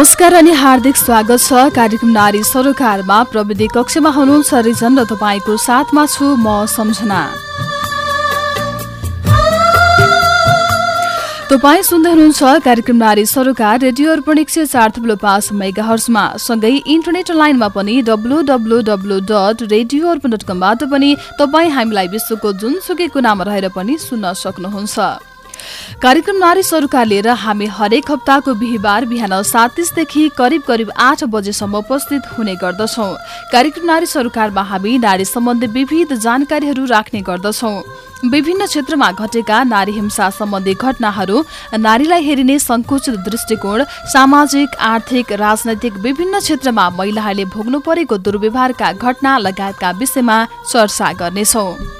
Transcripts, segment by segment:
नमस्कार अनि हार्दिक स्वागत छ कार्यक्रम नारी सरोकारमा। प्रविधि कक्षमा हुनुहुन्छ रिजन र तपाईँको साथमा छु म सम्झना। तपाईँ सुन्दै हुनुहुन्छ कार्यक्रम नारी सरोकार रेडियो अर्पण एक सय चार थुप्लो पाँच मेगा हर्समा सँगै इन्टरनेट लाइनमा पनि W W W dot radio Arpan dot कमबाट पनि तपाईँ हामीलाई विश्वको जुनसुकै कुनामा रहेर पनि सुन्न सक्नुहुन्छ। कार्यक्रम नारी सरोकार लिएर हामी हरेक हप्ताको बिहिबार बिहान सात तिसदेखि करिब करिब आठ बजेसम्म उपस्थित हुने गर्दछौ। कार्यक्रम नारी सरोकारमा हामी नारी सम्बन्धी विविध जानकारीहरू राख्ने गर्दछौ। विभिन्न क्षेत्रमा घटेका नारी हिंसा सम्बन्धी घटनाहरू नारीलाई हेरिने संकुचित दृष्टिकोण सामाजिक आर्थिक राजनैतिक विभिन्न क्षेत्रमा महिलाहरूले भोग्नु परेको दुर्व्यवहारका घटना लगायतका विषयमा चर्चा गर्नेछौं।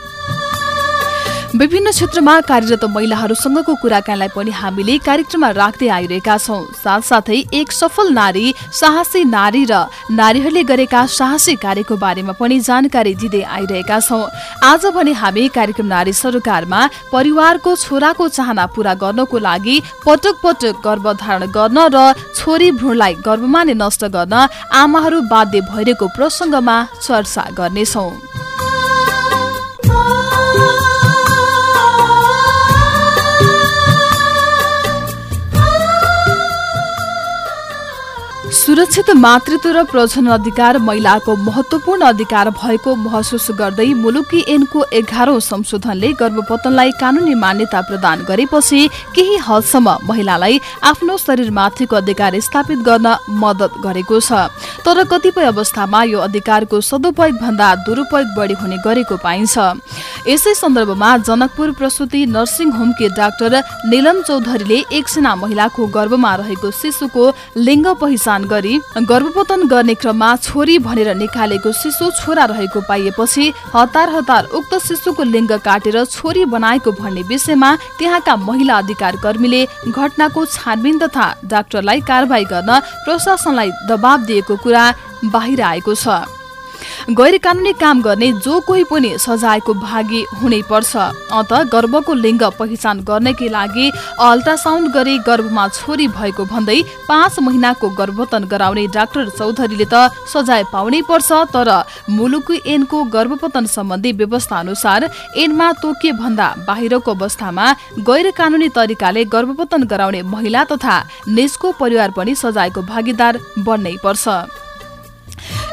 विभिन्न क्षेत्रमा कार्यरत महिलाहरूसँगको कुराकानीलाई पनि हामीले कार्यक्रममा राख्दै आइरहेका छौँ। साथसाथै एक सफल नारी साहसी नारी र नारीहरूले गरेका साहसी कार्यको बारेमा पनि जानकारी दिँदै आइरहेका छौँ। आज भने हामी कार्यक्रम नारी सरकारमा परिवारको छोराको चाहना पूरा गर्नको लागि पटक पटक गर्भधारण गर्न र छोरी भ्रूणलाई गर्भमा नै नष्ट गर्न आमाहरू बाध्य भइरहेको प्रसङ्गमा चर्चा गर्नेछौँ। सुरक्षित मातृत्व र प्रजन अधिकार महिलाको महत्वपूर्ण अधिकार भएको महसुस गर्दै मुलुकी एनको एघारौं संशोधनले गर्भपतनलाई कानूनी मान्यता प्रदान गरेपछि केही हदसम्म महिलालाई आफ्नो शरीरमाथिको अधिकार स्थापित गर्न मद्दत गरेको छ। तर कतिपय अवस्थामा यो अधिकारको सदुपयोग भन्दा दुरूपयोग बढी हुने गरेको पाइन्छ। यसै सन्दर्भमा जनकपुर प्रसुति नर्सिङ होमकी डाक्टर निलम चौधरीले एकजना महिलाको गर्भमा रहेको शिशुको लिङ्ग पहिचान प्रदान गरी गर्भपतन गर्ने क्रममा छोरी भनेर निकालेको शिशु छोरा रहेको पाइएपछि हतार हतार उक्त शिशुको लिङ्ग काटेर छोरी बनाएको भन्ने विषयमा त्यहाँका महिला अधिकार कर्मीले घटनाको छानबिन तथा डाक्टरलाई कारवाही गर्न प्रशासनलाई दबाव दिएको कुरा बाहिर आएको छ। गैर कानूनी काम गर्ने जो कोही पनि सजायको भागी हुनै पर्छ। अत गर्भको लिङ्ग पहिचान गर्नकै लागि अल्ट्रासाउन्ड गरी गर्भमा छोरी भएको भन्दै पाँच महिनाको गर्भवतन गराउने डाक्टर चौधरीले त सजाय पाउनै पर्छ तर मुलुकी एनको गर्भपतन सम्बन्धी व्यवस्था अनुसार एनमा तोकिए भन्दा बाहिरको अवस्थामा गैर कानूनी तरिकाले गर्भपतन गराउने महिला तथा निजको परिवार पनि सजायको भागीदार बन्नै पर्छ।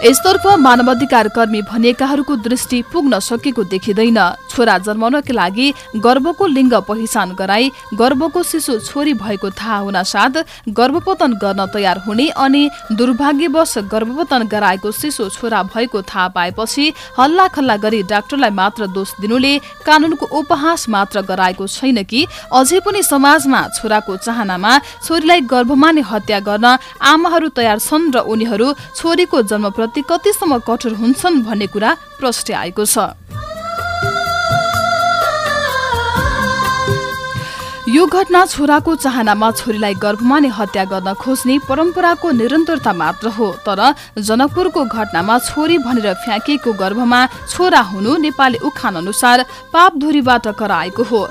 यसतर्फ मानवाधिकार कर्मी भनिएकाहरूको दृष्टि पुग्न सकेको देखिँदैन। छोरा जन्माउनका लागि गर्भको लिङ्ग पहिचान गराई गर्भको शिशु छोरी भएको थाहा हुन साथ गर्भपतन गर्न तयार हुने अनि दुर्भाग्यवश गर्भपतन गराएको शिशु छोरा भएको थाहा पाएपछि हल्ला खल्ला गरी डाक्टरलाई मात्र दोष दिनुले कानूनको उपहास मात्र गराएको छैन कि अझै पनि समाजमा छोराको चाहनामा छोरीलाई गर्भमा नै हत्या गर्न आमाहरू तयार छन् र उनीहरू छोरीको जन्मप्रति कतिसम्म कठोर हुन्छन् भन्ने कुरा प्रष्ट आएको छ। यो घटना छोराको चाहनामा छोरीलाई गर्भमा नै हत्या गर्न खोज्ने परम्पराको निरन्तरता मात्र हो तर जनकपुरको घटनामा छोरी भनेर फ्याँकिएको गर्भमा छोरा हुनु नेपाली उखान अनुसार पापधुरीबाट कराएको हो।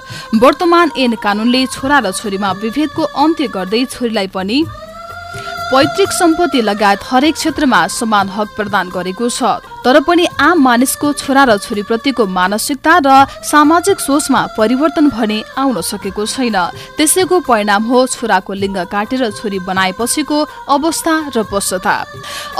वर्तमान ऐन कानूनले छोरा र छोरीमा विभेदको अन्त्य गर्दै छोरीलाई पनि पैतृक सम्पत्ति लगायत हरेक क्षेत्रमा समान हक प्रदान गरेको छ तर पनि आम मानिसको छोरा र छोरीप्रतिको मानसिकता र सामाजिक सोचमा परिवर्तन भने आउन सकेको छैन। त्यसैको परिणाम हो छोराको लिङ्ग काटेर छोरी बनाएपछिको अवस्था र पश्चाताप।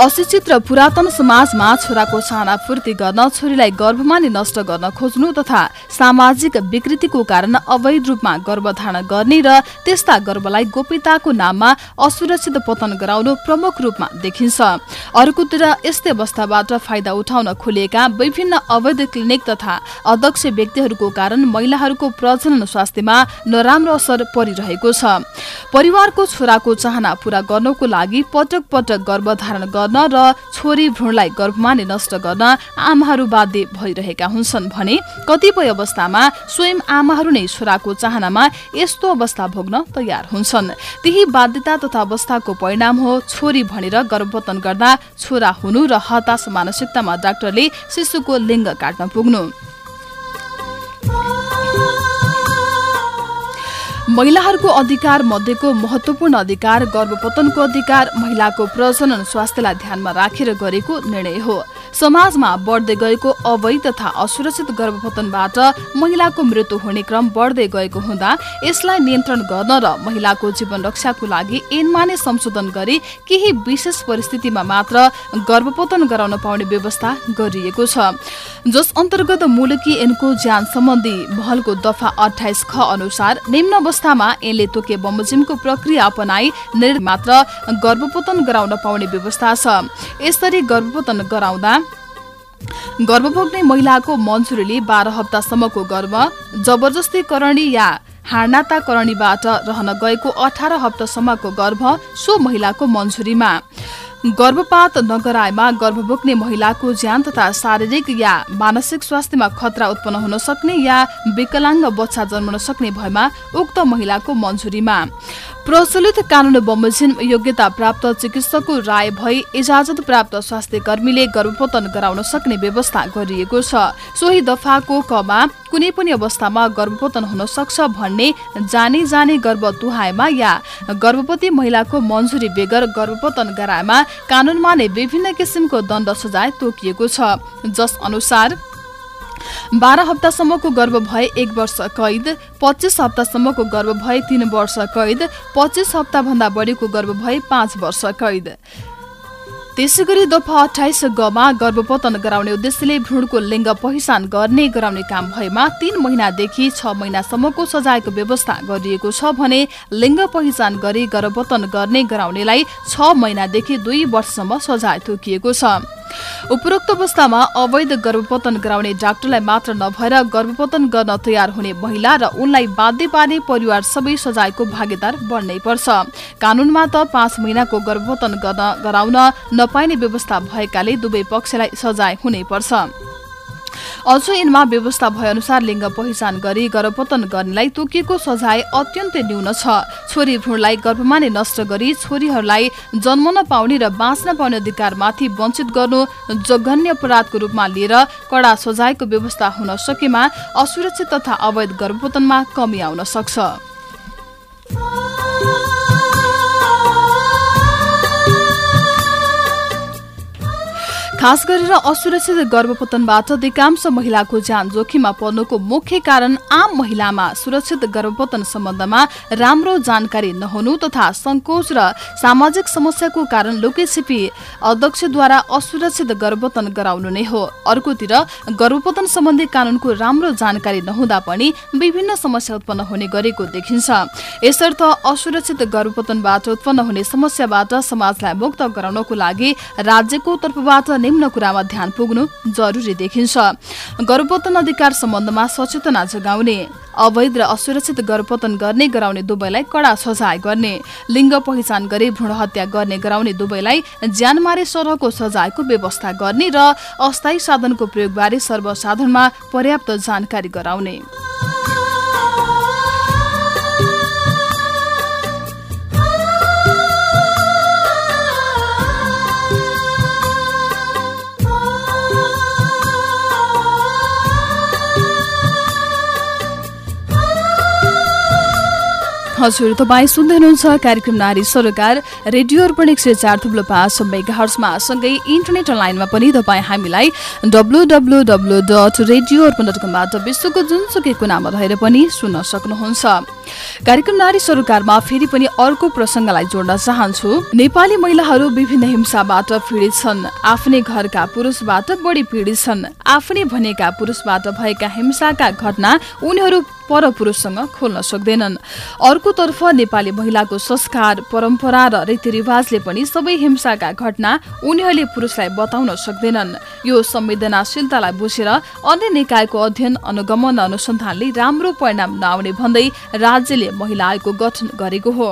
अशिक्षित र पुरातन समाजमा छोराको चाहना पूर्ति गर्न छोरीलाई गर्भमा नै नष्ट गर्न खोज्नु तथा सामाजिक विकृतिको कारण अवैध रूपमा गर्भधारण गर्ने र त्यस्ता गर्भलाई गोप्यताको नाममा असुरक्षित पतन गराउनु प्रमुख रूपमा देखिन्छ। अर्कोतिर यस्तै अवस्थाबाट फाइदा उठाउन खोलिएका विभिन्न अवैध क्लिनिक तथा अध्यक्ष व्यक्तिहरूको कारण महिलाहरूको प्रजनन स्वास्थ्यमा नराम्रो असर परिरहेको छ। परिवारको छोराको चाहना पूरा गर्नको लागि पटक पटक गर्भधारण गर्न र छोरी भ्रूणलाई गर्भमा नै नष्ट गर्न आमाहरू बाध्य भइरहेका हुन्छन् भने कतिपय अवस्थामा स्वयं आमाहरू नै छोराको चाहनामा यस्तो अवस्था भोग्न तयार हुन्छन्। त्यही बाध्यता तथा अवस्थाको परिणाम हो छोरी भनेर गर्भपतन गर्दा छोरा हुनु र हताश मानसिकता अवस्थामा डाक्टरले शिशुको लिङ्ग काट्न पुग्नु। महिलाहरूको अधिकार मध्येको महत्वपूर्ण अधिकार गर्भपतनको अधिकार महिलाको प्रजनन स्वास्थ्यलाई ध्यानमा राखेर गरेको निर्णय हो। समाजमा बढ्दै गएको अवैध तथा असुरक्षित गर्भपतनबाट महिलाको मृत्यु हुने क्रम बढ्दै गएको हुँदा यसलाई नियन्त्रण गर्न र महिलाको जीवन रक्षाको लागि ऐनमा नै संशोधन गरी केही विशेष परिस्थितिमा मात्र गर्भपतन गराउन पाउने व्यवस्था गरिएको छ। जस अन्तर्गत मुलुकी ऐनको ज्यान सम्बन्धी महलको दफा अठाइस ख अनुसार निम्न अवस्थामा ऐनले तोके बमोजिमको प्रक्रिया अपनाई मात्र गर्भपतन गराउन पाउने व्यवस्था छ। यसरी गर्भपतन गराउँदा गर्भभोग्ने महिलाको मन्जुरीले बाह्र हप्तासम्मको गर्भ जबरजस्तीकरणी या हाडनाताकरणीबाट रहन गएको अठार हप्तासम्मको गर्भ सो महिलाको मन्जुरीमा। गर्भपात नगराएमा गर्भभोग्ने महिलाको ज्यान तथा शारीरिक या मानसिक स्वास्थ्यमा खतरा उत्पन्न हुन सक्ने या विकलाङ्ग बच्चा जन्मन सक्ने भएमा उक्त महिलाको मन्जुरीमा। प्रचलित कानून बमोजिम योग्यता प्राप्त चिकित्सकको राय भई इजाजत प्राप्त स्वास्थ्य कर्मीले गर्भपोतन गराउन सक्ने व्यवस्था गरिएको छ। सोही दफाको कमा कुनै पनि अवस्थामा गर्भपोतन हुन सक्छ भन्ने जाने जाने गर्भ तुहाएमा या गर्भवती महिलाको मन्जुरी बेगर गर्भपोतन गराएमा कानूनमा नै विभिन्न किसिमको दण्ड सजाय तोकिएको छ। जस अनुसार बाह्र हप्तासम्मको गर्भ भए एक वर्ष कैद पच्चिस हप्तासम्मको गर्भ भए तीन वर्ष कैद पच्चिस हप्ताभन्दा बढीको गर्भ भए पाँच वर्ष कैद। त्यसै गरी दफा अठाइस गमा गर्भपतन गराउने उद्देश्यले भ्रूणको लिङ्ग पहिचान गर्ने गराउने काम भएमा तीन महिनादेखि छ महिनासम्मको सजायको व्यवस्था गरिएको छ भने लिङ्ग पहिचान गरी गर्भपतन गर्ने गराउनेलाई छ महिनादेखि दुई वर्षसम्म सजाय तोकिएको छ। उपरोक्त अवस्थामा अवैध गर्भपतन गराउने डाक्टरलाई मात्र नभएर गर्भपतन गर्न तयार हुने महिला र उनलाई बाध्य पार्ने परिवार सबै सजायको भागीदार बन्नै पर्छ। कानूनमा त पाँच महिनाको गर्भपतन गराउन नपाइने व्यवस्था भएकाले दुवै पक्षलाई सजाय हुनै पर्छ। अझ यिनमा व्यवस्था भएअनुसार लिङ्ग पहिचान गरी गर्भपतन गर्नेलाई तोकिएको सजाय अत्यन्तै न्यून छ। छोरी भ्रूणलाई गर्भमा नै नष्ट गरी छोरीहरूलाई जन्म नपाउने र बाँच्न पाउने अधिकारमाथि वञ्चित गर्नु जघन्य अपराधको रूपमा लिएर कडा सजायको व्यवस्था हुन सकेमा असुरक्षित तथा अवैध गर्भपतनमा कमी आउन सक्छ। खास गरेर असुरक्षित गर्भपतनबाट अधिकांश महिलाको ज्यान जोखिममा पर्नुको मुख्य कारण आम महिलामा सुरक्षित गर्भपतन सम्बन्धमा राम्रो जानकारी नहुनु तथा संकोच र सामाजिक समस्याको कारण लुकेछिपी अध्यक्षद्वारा असुरक्षित गर्भपतन गराउनु नै हो। अर्कोतिर गर्भपतन सम्बन्धी कानूनको राम्रो जानकारी नहुँदा पनि विभिन्न समस्या उत्पन्न हुने गरेको देखिन्छ। यसर्थ असुरक्षित गर्भपतनबाट उत्पन्न हुने समस्याबाट समाजलाई मुक्त गराउनको लागि राज्यको तर्फबाट निम्न कुरामा ध्यान पुग्नु जरुरी देखिन्छ। गर्भपतन अधिकार सम्बन्धमा सचेतना जगाउने अवैध र असुरक्षित गर्भपतन गर्ने गराउने दुवैलाई कडा सजाय गर्ने लिङ्ग पहिचान गरी भ्रूण हत्या गर्ने गराउने दुवैलाई ज्यानमारे सरहको सजायको व्यवस्था गर्ने र अस्थायी साधनको प्रयोगबारे सर्वसाधारणमा पर्याप्त जानकारी गराउने। हजुर तपाईँ सुन्दै हुनुहुन्छ कार्यक्रम नारी सरोकार रेडियो अर्पण एक सय चार थुप्लो पाँच मेगाहर्समा सँगै इन्टरनेट लाइनमा पनि तपाईँ हामीलाई W W W dot radio Arpan dot कमबाट विश्वको जुनसुकै कुनामा रहेर पनि सुन्न सक्नुहुन्छ। कार्यक्रम नारी सरोकारमा फेरि पनि अर्को प्रसङ्गलाई जोड्न चाहन्छु। नेपाली महिलाहरू विभिन्न हिंसाबाट पीडित छन्। आफ्नै घरका पुरुषबाट बढी पीडित छन्। आफ्नै भनेका पुरुषबाट भएका हिंसाका घटना उनीहरू परपुरुषसँग खोल्न सक्दैनन्। अर्कोतर्फ नेपाली महिलाको संस्कार परम्परा र रीतिरिवाजले पनि सबै हिंसाका घटना उनीहरूले पुरुषलाई बताउन सक्दैनन्। यो संवेदनाशीलतालाई बुझेर अन्य निकायको अध्ययन अनुगमन अनुसन्धानले राम्रो परिणाम नआउने भन्दै राज्यले महिला आयोगको गठन गरेको हो।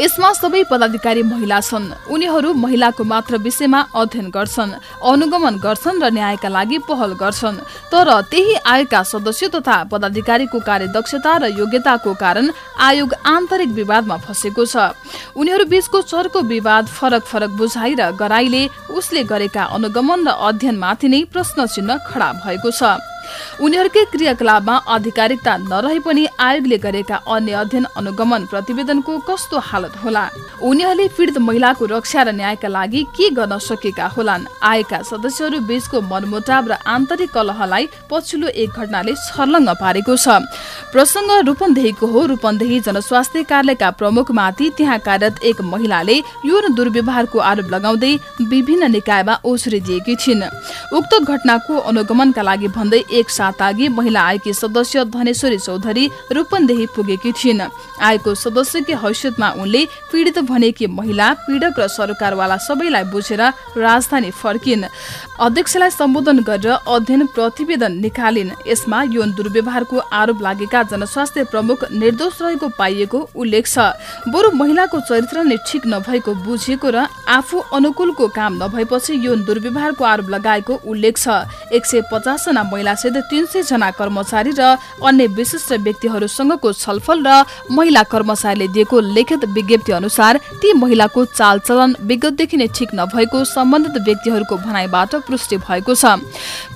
यसमा सबै पदाधिकारी महिला छन्। उनीहरू महिलाको मात्र विषयमा अध्ययन गर्छन् अनुगमन गर्छन् र न्यायका लागि पहल गर्छन्। तर त्यही आयोगका सदस्य तथा पदाधिकारीको कार्यदक्षता र योग्यताको कारण आयोग आन्तरिक विवादमा फँसेको छ। उनीहरू बीचको चर्को विवाद फरक फरक बुझाइ र गराईले उसले गरेका अनुगमन र अध्ययनमाथि नै प्रश्न चिन्ह खडा भएको छ। उनीहरूकै क्रियाकलापमा आधिकारिकता नरहे पनि आयोगले गरेका अन्य अध्ययन अनुगमन प्रतिवेदनको कस्तो हालत होला? उनीहरूले पीडित महिलाको रक्षा र न्यायका लागि के गर्न सकेका होलान्? आएका सदस्यहरू बीचको मनमुटाव र आन्तरिक कलहलाई पछिल्लो एक घटनाले छर्लङ्ग पारेको छ। प्रसङ्ग रूपन्देहीको हो। रूपन्देही जनस्वास्थ्य कार्यालयका प्रमुखमाथि त्यहाँ कार्यरत एक महिलाले यौन दुर्व्यवहारको आरोप लगाउँदै विभिन्न निकायमा ओछरी दिएकी छिन्। उक्त घटनाको अनुगमनका लागि भन्दै एक साथ अघि महिला आयोगकी सदस्य धनेश्वरी चौधरी रूपन्देही पुगेकी थिइन्। आयोगको सदस्यकी हैसियतमा उनले पीडित भनेकी महिला पीडक र सरकारवाला सबैलाई बुझेर राजधानी फर्किन्। अध्यक्षलाई सम्बोधन गरेर अध्ययन प्रतिवेदन निकालिन्। यसमा यौन दुर्व्यवहारको आरोप लागेका जनस्वास्थ्य प्रमुख निर्दोष रहेको पाइएको उल्लेख छ। बरु महिलाको चरित्र नै ठिक नभएको बुझिएको र आफू अनुकूलको काम नभएपछि यौन दुर्व्यवहारको आरोप लगाएको उल्लेख छ। एक सय पचासजना महिलासहित तीन जना कर्मचारी र अन्य विशिष्ट व्यक्तिहरूसँगको छलफल र महिला कर्मचारीले दिएको लिखित विज्ञप्ति अनुसार ती महिलाको चालचलन विगतदेखि नै ठिक नभएको सम्बन्धित व्यक्तिहरूको भनाइबाट पुष्टि भएको छ।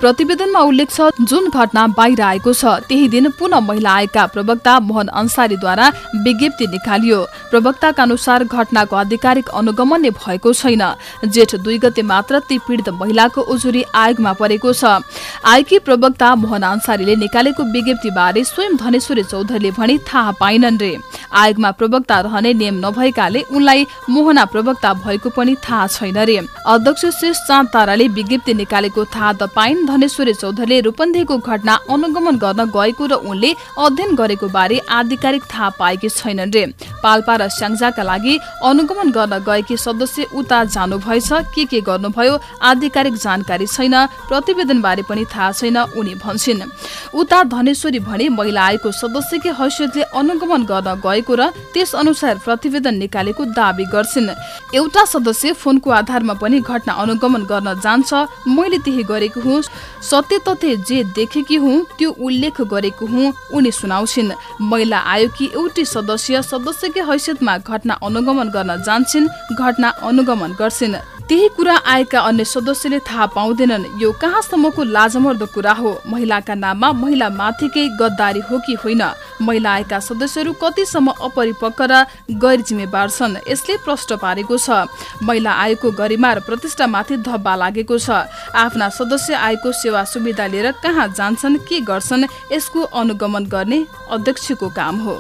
प्रतिवेदनमा उल्लेख छ जुन घटना बाहिर आएको छ त्यही दिन पुनः महिला आयोगका प्रवक्ता मोहन अन्सारीद्वारा विज्ञप्ति निकालियो। प्रवक्ताका अनुसार घटनाको आधिकारिक अनुगमन भएको छैन। जेठ दुई गते मात्र ती पीडित महिलाको उजुरी आयोगमा परेको छ। आयोगकी प्रवक्ता मोहन अन्सारीले निकालेको विज्ञप्ति बारे स्वयं धनेश्वरी चौधरीले भने थाहा पाइनन् रे। आयोगमा प्रवक्ता रहने नियम नभएकाले उनलाई मोहना प्रवक्ता भएको पनि थाहा छैन रे। अध्यक्ष शेष चाँद ताराले विज्ञप्ति निकालेको थाहा त पाइन्। धनेश्वरी चौधरीले रूपन्देहीको घटना अनुगमन गर्न गएको र उनले अध्ययन गरेको बारे आधिकारिक थाहा पाएकी छैनन् रे। पाल्पा र स्याङ्जाका लागि अनुगमन गर्न गएकी सदस्य उता जानुभएछ। के के गर्नुभयो आधिकारिक जानकारी छैन। प्रतिवेदन बारे पनि थाहा छैन। उनी भन्छन्। उता धनेश्वरी भने महिला आयोगको सदस्यकी हैसियतले अनुगमन गर्न गएको र त्यस अनुसार प्रतिवेदन निकालेको दावी गर्छिन्। एउटा सदस्य फोनको आधारमा पनि घटना अनुगमन गर्न जान्छ मैले त्यही गरेको हुँ सत्य तथ्य जे देखेकी हुँ त्यो उल्लेख गरेको हुँ उनी सुनाउँछिन्। महिला आयोगकी एउटी सदस्य सदस्यकै हैसियतमा घटना अनुगमन गर्न जान्छन् घटना अनुगमन गर्छिन्। त्यही कुरा आएका अन्य सदस्यले थाहा पाउँदैनन्। यो कहाँसम्मको लाजमर्दो कुरा हो? महिलाका नाममा महिला माथिकै गद्दारी हो कि होइन? महिला आएका सदस्यहरू कतिसम्म अपरिपक्व र गैर जिम्मेवार छन्? यसले प्रश्न पारेको छ। महिला आयोगको गरिमा र प्रतिष्ठामाथि धब्बा लागेको छ। आफ्ना सदस्य आयोगको सेवा सुविधा लिएर कहाँ जान्छन् के गर्छन् यसको अनुगमन गर्ने अध्यक्षको काम हो।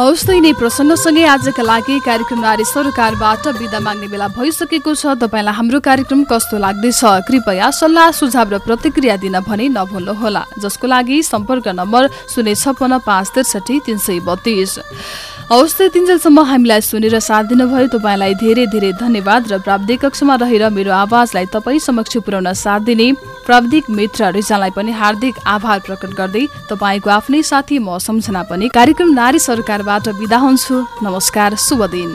हौस् यिनै प्रसङ्गसँगै आजका लागि कार्यक्रम नारी सरकारबाट विदा माग्ने बेला भइसकेको छ। तपाईँलाई हाम्रो कार्यक्रम कस्तो लाग्दैछ? कृपया सल्लाह सुझाव र प्रतिक्रिया दिन भने नभुल्नुहोला। जसको लागि सम्पर्क नम्बर शून्य छपन्न पाँच त्रिसठी तिन सय बत्तिस। हवस् त तिनजेलसम्म हामीलाई सुनेर साथ दिनुभयो। तपाईँलाई धेरै धेरै धन्यवाद र प्राविधिक कक्षमा रहेर मेरो आवाजलाई तपाईँ समक्ष पुर्याउन साथ दिने प्राविधिक मित्र रिजालाई पनि हार्दिक आभार प्रकट गर्दै तपाईँको आफ्नै साथी म सम्झना पनि कार्यक्रम नारी सरकारबाट विदा हुन्छु। नमस्कार शुभ दिन।